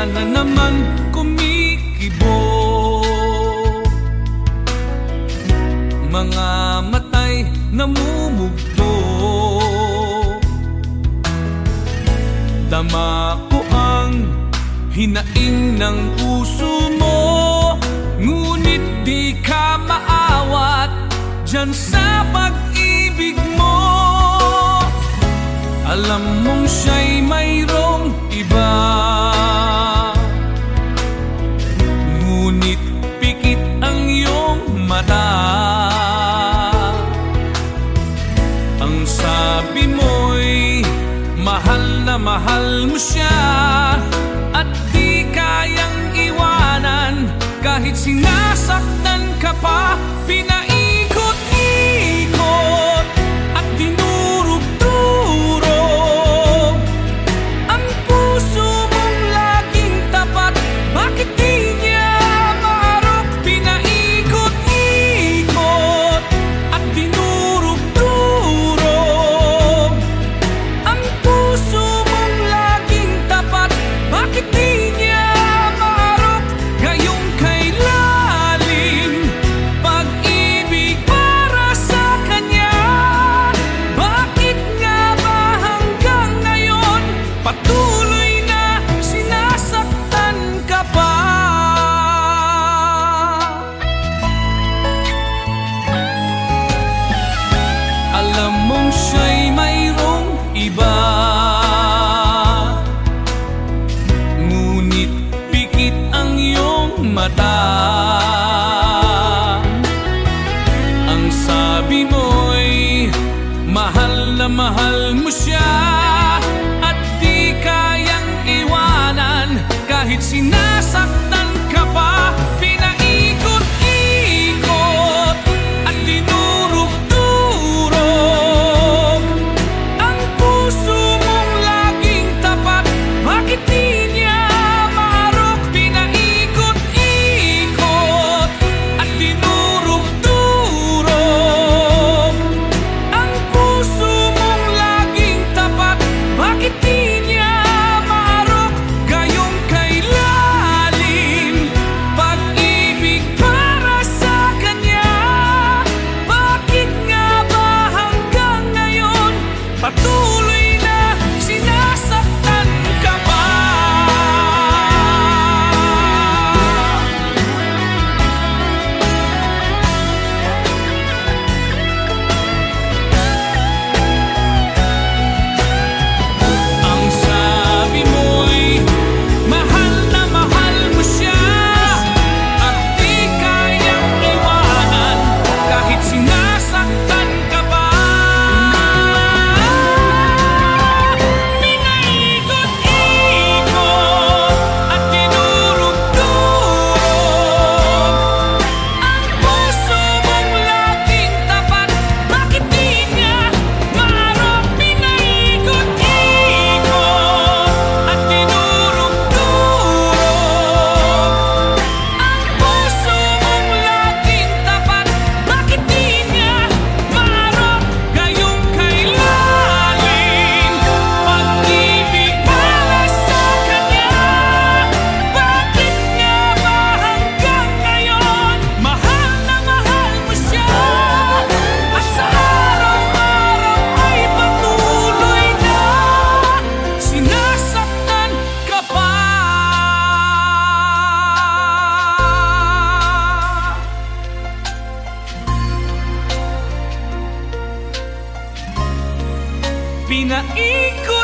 ka na naman kumikibo. Mga matay namumugto. Dama ko ang hinaing ng puso mo. Ngunit di ka maawat dyan sa pag-ibig mo. Alam mong siya'y mayroong iba. هالمشاعر. έτσι να σ' 比那一个。